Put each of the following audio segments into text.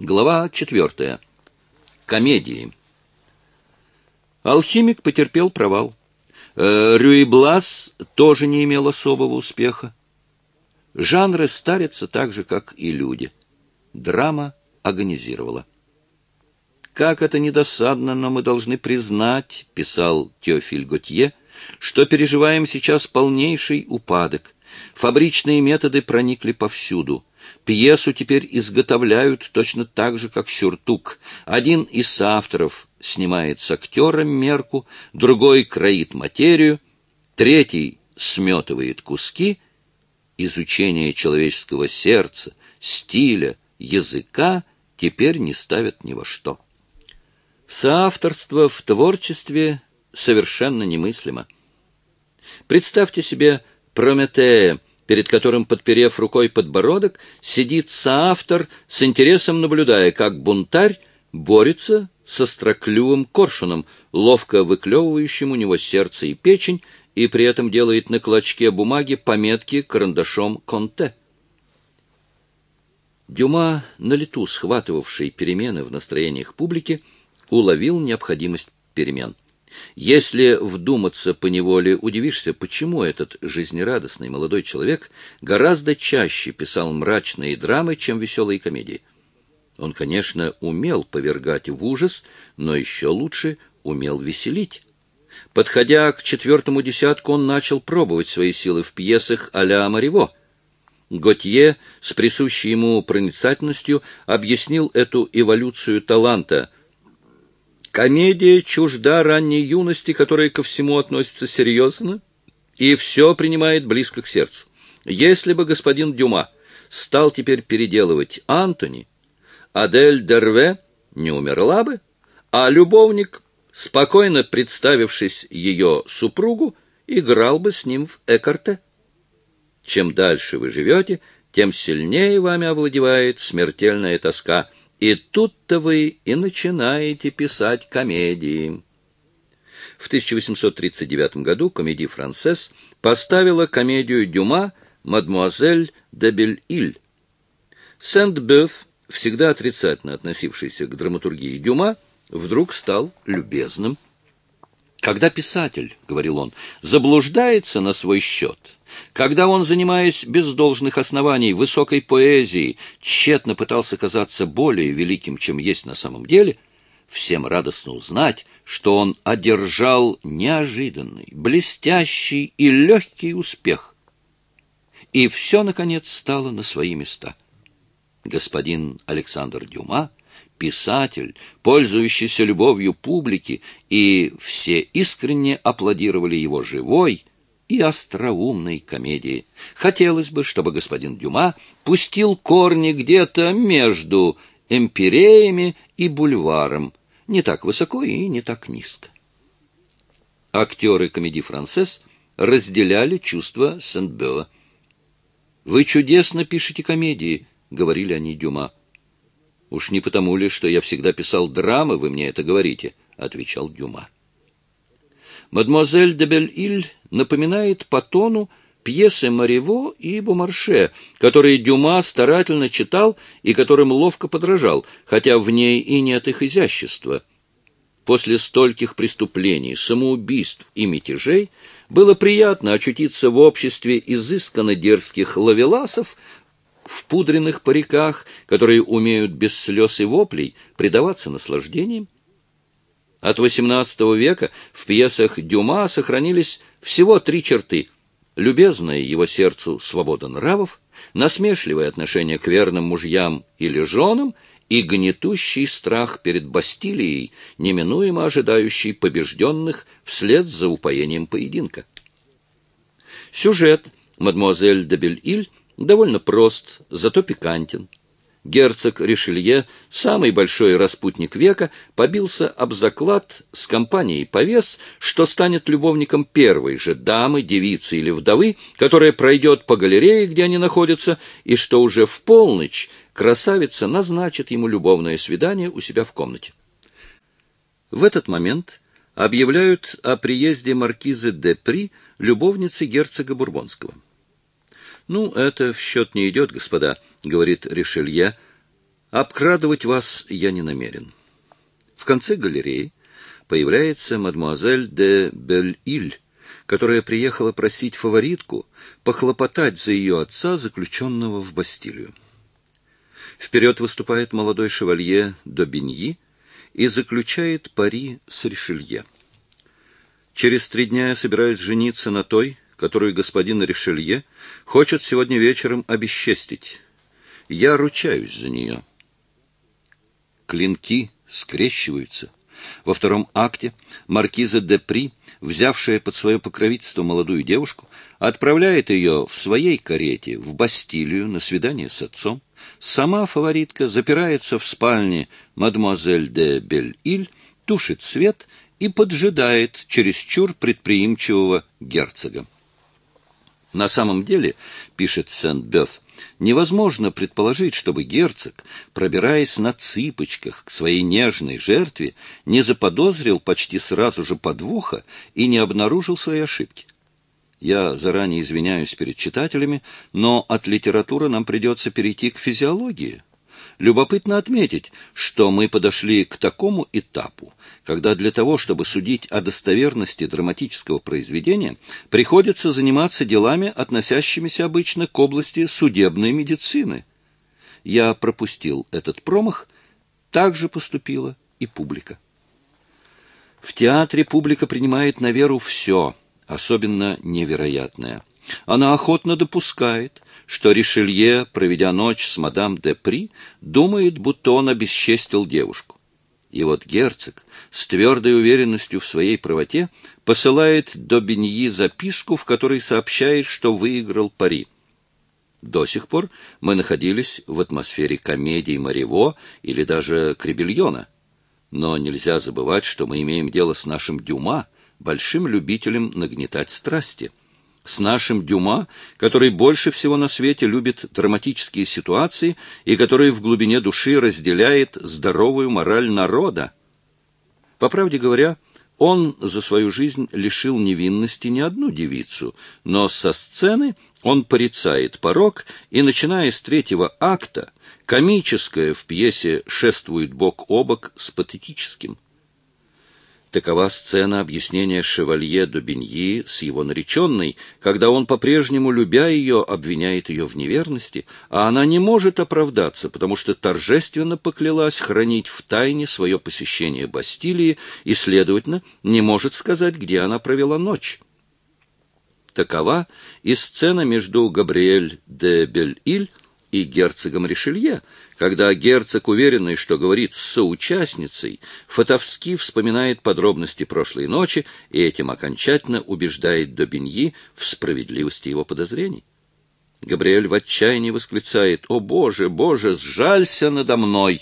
Глава четвертая. Комедии. Алхимик потерпел провал. Э, Рюиблас тоже не имел особого успеха. Жанры старятся так же, как и люди. Драма агонизировала. «Как это недосадно, но мы должны признать», — писал Теофиль Готье, «что переживаем сейчас полнейший упадок. Фабричные методы проникли повсюду. Пьесу теперь изготовляют точно так же, как сюртук. Один из авторов снимает с актера мерку, другой кроит материю, третий сметывает куски. Изучение человеческого сердца, стиля, языка теперь не ставят ни во что. Соавторство в творчестве совершенно немыслимо. Представьте себе Прометея, перед которым, подперев рукой подбородок, сидит соавтор, с интересом наблюдая, как бунтарь борется со строклювым коршуном, ловко выклевывающим у него сердце и печень, и при этом делает на клочке бумаги пометки карандашом «Конте». Дюма, на лету схватывавший перемены в настроениях публики, уловил необходимость перемен. Если вдуматься по неволе, удивишься, почему этот жизнерадостный молодой человек гораздо чаще писал мрачные драмы, чем веселые комедии. Он, конечно, умел повергать в ужас, но еще лучше умел веселить. Подходя к четвертому десятку, он начал пробовать свои силы в пьесах а-ля Мариво. Готье с присущей ему проницательностью объяснил эту эволюцию таланта – Комедия чужда ранней юности, которая ко всему относится серьезно и все принимает близко к сердцу. Если бы господин Дюма стал теперь переделывать Антони, Адель Дерве не умерла бы, а любовник, спокойно представившись ее супругу, играл бы с ним в экарте. Чем дальше вы живете, тем сильнее вами овладевает смертельная тоска — и тут-то вы и начинаете писать комедии. В 1839 году комедий «Францесс» поставила комедию Дюма «Мадмуазель де Бель-Иль». Сент-Бёв, всегда отрицательно относившийся к драматургии Дюма, вдруг стал любезным. Когда писатель, — говорил он, — заблуждается на свой счет, когда он, занимаясь без должных оснований высокой поэзией, тщетно пытался казаться более великим, чем есть на самом деле, всем радостно узнать, что он одержал неожиданный, блестящий и легкий успех. И все, наконец, стало на свои места. Господин Александр Дюма писатель, пользующийся любовью публики, и все искренне аплодировали его живой и остроумной комедии. Хотелось бы, чтобы господин Дюма пустил корни где-то между эмпиреями и бульваром, не так высоко и не так низко. Актеры комедии «Францесс» разделяли чувства Сент-Бёа. «Вы чудесно пишете комедии», — говорили они Дюма. Уж не потому ли, что я всегда писал драмы, вы мне это говорите, — отвечал Дюма. Мадемуазель де Бель-Иль напоминает по тону пьесы Марево и Бумарше, которые Дюма старательно читал и которым ловко подражал, хотя в ней и нет их изящества. После стольких преступлений, самоубийств и мятежей было приятно очутиться в обществе изысканно дерзких лавеласов, в пудренных париках, которые умеют без слез и воплей предаваться наслаждениям. От XVIII века в пьесах Дюма сохранились всего три черты — любезная его сердцу свобода нравов, насмешливое отношение к верным мужьям или женам и гнетущий страх перед Бастилией, неминуемо ожидающий побежденных вслед за упоением поединка. Сюжет «Мадемуазель де Бель-Иль» довольно прост, зато пикантен. Герцог Ришелье, самый большой распутник века, побился об заклад с компанией повес, что станет любовником первой же дамы, девицы или вдовы, которая пройдет по галерее, где они находятся, и что уже в полночь красавица назначит ему любовное свидание у себя в комнате. В этот момент объявляют о приезде маркизы де При, любовницы герцога Бурбонского. «Ну, это в счет не идет, господа», — говорит Ришелье. Обкрадывать вас я не намерен. В конце галереи появляется мадемуазель де Бель-Иль, которая приехала просить фаворитку похлопотать за ее отца, заключенного в Бастилию. Вперед выступает молодой шевалье Добиньи и заключает пари с Ришелье. Через три дня я собираюсь жениться на той, которую господин Ришелье хочет сегодня вечером обесчестить. Я ручаюсь за нее. Клинки скрещиваются. Во втором акте маркиза де При, взявшая под свое покровительство молодую девушку, отправляет ее в своей карете в Бастилию на свидание с отцом. Сама фаворитка запирается в спальне мадемуазель де Бель-Иль, тушит свет и поджидает чересчур предприимчивого герцога. На самом деле, пишет Сент-Бёв, невозможно предположить, чтобы герцог, пробираясь на цыпочках к своей нежной жертве, не заподозрил почти сразу же подвоха и не обнаружил свои ошибки. Я заранее извиняюсь перед читателями, но от литературы нам придется перейти к физиологии. Любопытно отметить, что мы подошли к такому этапу, когда для того, чтобы судить о достоверности драматического произведения, приходится заниматься делами, относящимися обычно к области судебной медицины. Я пропустил этот промах, так же поступила и публика. В театре публика принимает на веру все, особенно невероятное. Она охотно допускает, что Ришелье, проведя ночь с мадам де При, думает, будто он обесчестил девушку. И вот герцог с твердой уверенностью в своей правоте посылает до Беньи записку, в которой сообщает, что выиграл пари. До сих пор мы находились в атмосфере комедии Марево или даже Кребельона. Но нельзя забывать, что мы имеем дело с нашим Дюма, большим любителем нагнетать страсти с нашим Дюма, который больше всего на свете любит драматические ситуации и который в глубине души разделяет здоровую мораль народа. По правде говоря, он за свою жизнь лишил невинности не одну девицу, но со сцены он порицает порог, и, начиная с третьего акта, комическое в пьесе шествует бок о бок с патетическим. Такова сцена объяснения шевалье Дубиньи с его нареченной, когда он, по-прежнему любя ее, обвиняет ее в неверности, а она не может оправдаться, потому что торжественно поклялась хранить в тайне свое посещение Бастилии и, следовательно, не может сказать, где она провела ночь. Такова и сцена между Габриэль де Бель-Иль и герцогом Ришелье, когда герцог, уверенный, что говорит с соучастницей, фатовски вспоминает подробности прошлой ночи и этим окончательно убеждает Добиньи в справедливости его подозрений. Габриэль в отчаянии восклицает «О, Боже, Боже, сжалься надо мной!»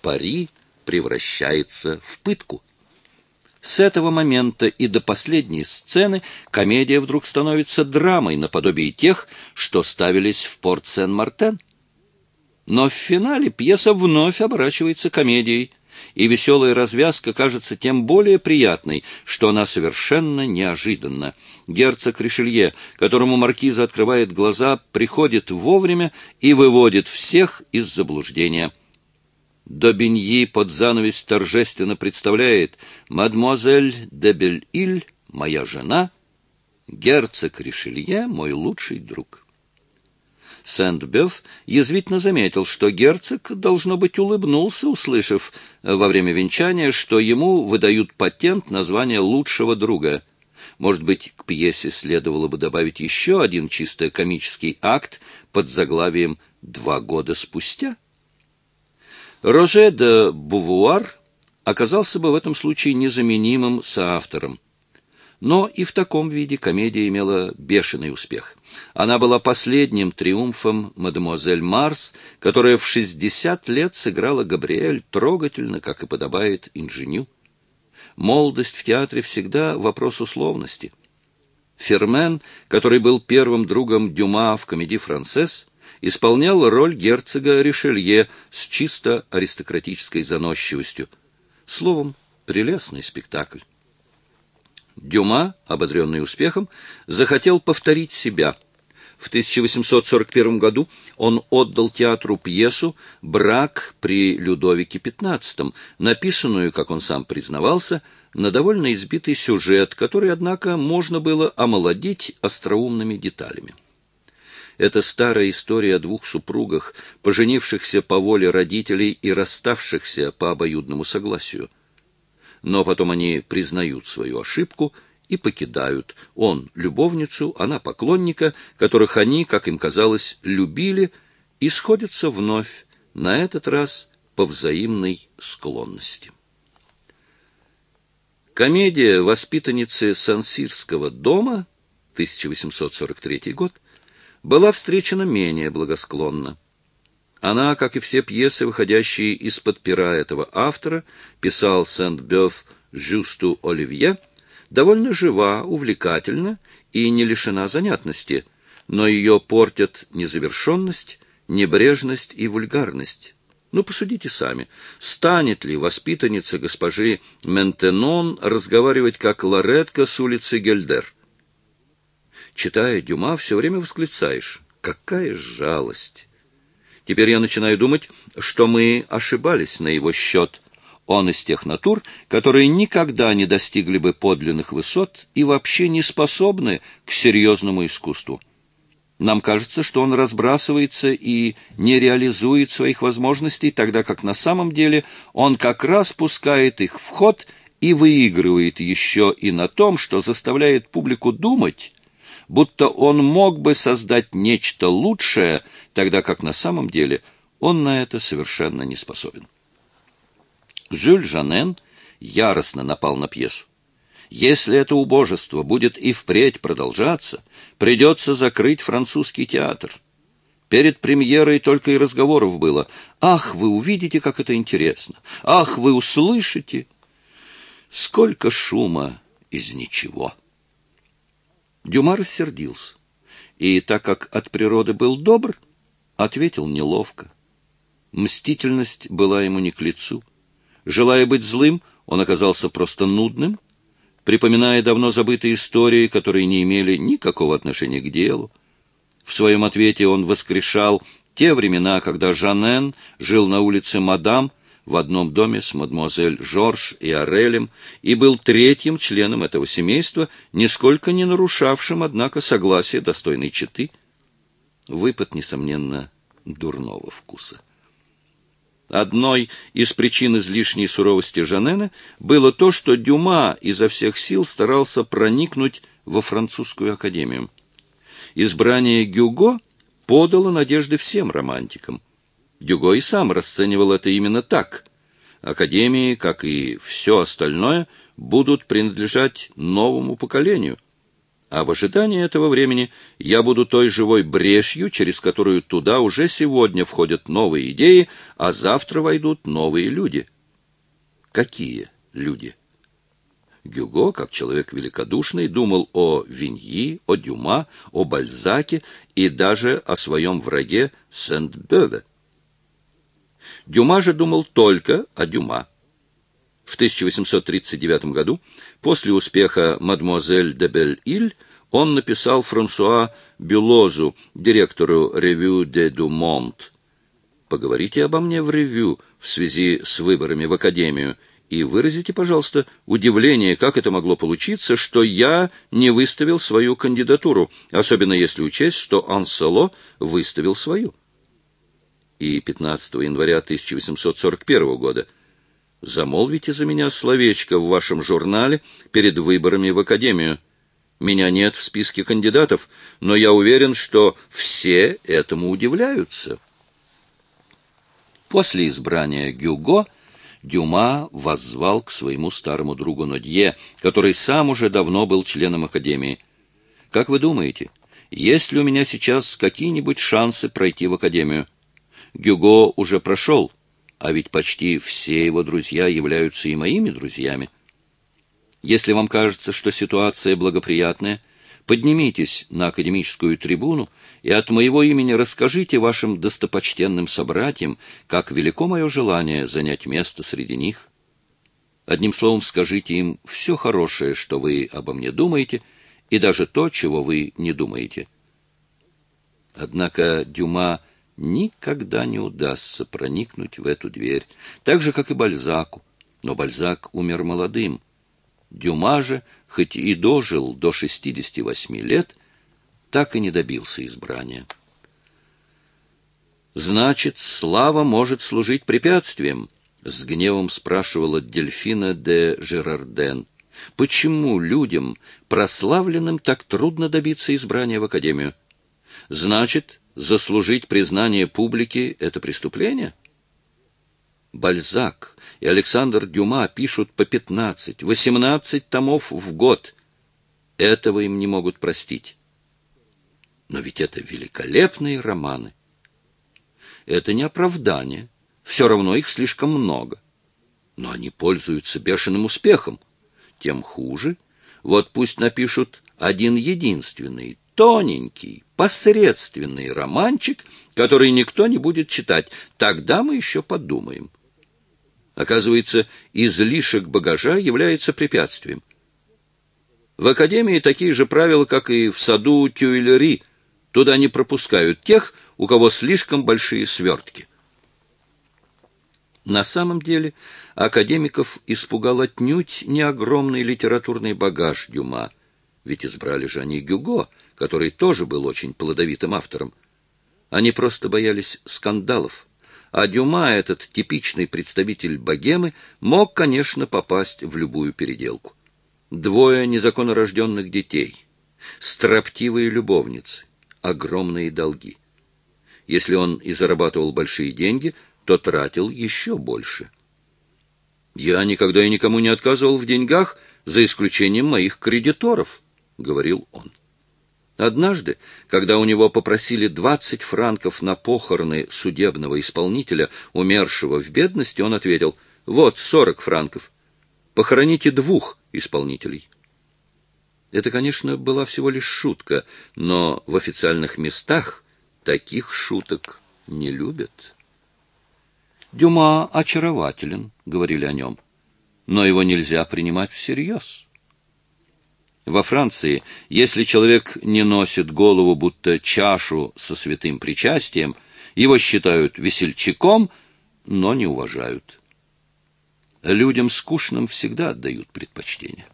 Пари превращается в пытку. С этого момента и до последней сцены комедия вдруг становится драмой наподобие тех, что ставились в порт Сен-Мартен. Но в финале пьеса вновь оборачивается комедией, и веселая развязка кажется тем более приятной, что она совершенно неожиданна. Герцог Ришелье, которому маркиза открывает глаза, приходит вовремя и выводит всех из заблуждения. Добиньи под занавес торжественно представляет «Мадемуазель де Бель-Иль, моя жена, герцог Ришелье, мой лучший друг». Сент-Бёв язвительно заметил, что герцог, должно быть, улыбнулся, услышав во время венчания, что ему выдают патент на звание лучшего друга. Может быть, к пьесе следовало бы добавить еще один чисто комический акт под заглавием «Два года спустя»? Роже де Бувуар оказался бы в этом случае незаменимым соавтором. Но и в таком виде комедия имела бешеный успех. Она была последним триумфом мадемуазель Марс, которая в 60 лет сыграла Габриэль трогательно, как и подобает инженю. Молодость в театре всегда вопрос условности. Фермен, который был первым другом Дюма в комедии «Францесс», исполнял роль герцога Ришелье с чисто аристократической заносчивостью. Словом, прелестный спектакль. Дюма, ободренный успехом, захотел повторить себя. В 1841 году он отдал театру пьесу «Брак при Людовике XV», написанную, как он сам признавался, на довольно избитый сюжет, который, однако, можно было омолодить остроумными деталями. Это старая история о двух супругах, поженившихся по воле родителей и расставшихся по обоюдному согласию. Но потом они признают свою ошибку – и покидают. Он — любовницу, она — поклонника, которых они, как им казалось, любили, и сходятся вновь, на этот раз по взаимной склонности. Комедия воспитанницы Сансирского дома 1843 год была встречена менее благосклонно. Она, как и все пьесы, выходящие из-под пера этого автора, писал Сент-Бёв Жюсту Оливье, довольно жива, увлекательна и не лишена занятности, но ее портят незавершенность, небрежность и вульгарность. Ну, посудите сами, станет ли воспитанница госпожи Ментенон разговаривать как Лоретка с улицы Гельдер? Читая Дюма, все время восклицаешь, какая жалость! Теперь я начинаю думать, что мы ошибались на его счет, он из тех натур, которые никогда не достигли бы подлинных высот и вообще не способны к серьезному искусству. Нам кажется, что он разбрасывается и не реализует своих возможностей, тогда как на самом деле он как раз пускает их в ход и выигрывает еще и на том, что заставляет публику думать, будто он мог бы создать нечто лучшее, тогда как на самом деле он на это совершенно не способен. Жюль Жанен яростно напал на пьесу. Если это убожество будет и впредь продолжаться, придется закрыть французский театр. Перед премьерой только и разговоров было. Ах, вы увидите, как это интересно! Ах, вы услышите! Сколько шума из ничего! Дюма рассердился. И, так как от природы был добр, ответил неловко. Мстительность была ему не к лицу. Желая быть злым, он оказался просто нудным, припоминая давно забытые истории, которые не имели никакого отношения к делу. В своем ответе он воскрешал те времена, когда Жанен жил на улице Мадам в одном доме с мадемуазель Жорж и Орелем и был третьим членом этого семейства, нисколько не нарушавшим, однако, согласие достойной четы. Выпад, несомненно, дурного вкуса. Одной из причин излишней суровости Жанена было то, что Дюма изо всех сил старался проникнуть во французскую академию. Избрание Гюго подало надежды всем романтикам. Гюго и сам расценивал это именно так. Академии, как и все остальное, будут принадлежать новому поколению – а в ожидании этого времени я буду той живой брешью, через которую туда уже сегодня входят новые идеи, а завтра войдут новые люди. Какие люди? Гюго, как человек великодушный, думал о Виньи, о Дюма, о Бальзаке и даже о своем враге Сент-Беве. Дюма же думал только о Дюма. В 1839 году, после успеха «Мадемуазель де Бель-Иль», он написал Франсуа Бюлозу, директору «Ревю де Думонт». «Поговорите обо мне в ревю в связи с выборами в Академию и выразите, пожалуйста, удивление, как это могло получиться, что я не выставил свою кандидатуру, особенно если учесть, что Ансело выставил свою». И 15 января 1841 года – Замолвите за меня словечко в вашем журнале перед выборами в Академию. Меня нет в списке кандидатов, но я уверен, что все этому удивляются. После избрания Гюго Дюма воззвал к своему старому другу Нодье, который сам уже давно был членом Академии. «Как вы думаете, есть ли у меня сейчас какие-нибудь шансы пройти в Академию? Гюго уже прошел» а ведь почти все его друзья являются и моими друзьями. Если вам кажется, что ситуация благоприятная, поднимитесь на академическую трибуну и от моего имени расскажите вашим достопочтенным собратьям, как велико мое желание занять место среди них. Одним словом, скажите им все хорошее, что вы обо мне думаете, и даже то, чего вы не думаете. Однако Дюма никогда не удастся проникнуть в эту дверь, так же, как и Бальзаку. Но Бальзак умер молодым. Дюма же, хоть и дожил до 68 лет, так и не добился избрания. «Значит, слава может служить препятствием?» — с гневом спрашивала Дельфина де Жерарден. «Почему людям, прославленным, так трудно добиться избрания в Академию? Значит, заслужить признание публики — это преступление?» Бальзак и Александр Дюма пишут по 15-18 томов в год. Этого им не могут простить. Но ведь это великолепные романы. Это не оправдание. Все равно их слишком много. Но они пользуются бешеным успехом. Тем хуже. Вот пусть напишут один единственный, тоненький, посредственный романчик, который никто не будет читать. Тогда мы еще подумаем. Оказывается, излишек багажа является препятствием. В академии такие же правила, как и в саду Тюильри. Туда не пропускают тех, у кого слишком большие свертки. На самом деле академиков испугал отнюдь не огромный литературный багаж Дюма, ведь избрали же они Гюго, который тоже был очень плодовитым автором. Они просто боялись скандалов, а Дюма, этот типичный представитель богемы, мог, конечно, попасть в любую переделку. Двое незаконнорожденных детей, строптивые любовницы, огромные долги. Если он и зарабатывал большие деньги, то тратил еще больше. «Я никогда и никому не отказывал в деньгах, за исключением моих кредиторов», — говорил он. Однажды, когда у него попросили 20 франков на похороны судебного исполнителя, умершего в бедности, он ответил, «Вот 40 франков. Похороните двух исполнителей». Это, конечно, была всего лишь шутка, но в официальных местах таких шуток не любят. «Дюма очарователен», — говорили о нем, — «но его нельзя принимать всерьез». Во Франции, если человек не носит голову, будто чашу со святым причастием, его считают весельчаком, но не уважают. Людям скучным всегда отдают предпочтение.